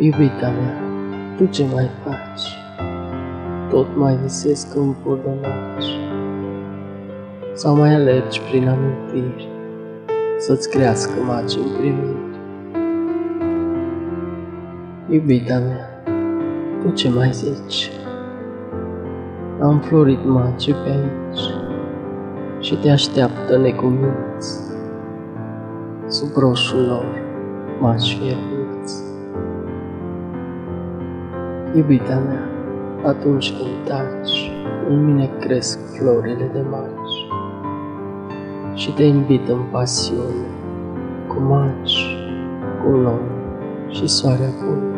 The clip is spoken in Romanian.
Iubita mea, tu ce mai faci? Tot mai visezi câmpuri de noci Sau mai alergi prin amintiri Să-ți crească maci în primiri Iubita mea, tu ce mai zici? Am florit maci pe aici Și te așteaptă necuminți Sub roșul lor maci fierbiți Iubita mea, atunci când taci, în mine cresc florile de maci și te invit în pasiune, cu maci, cu noi și soare acum.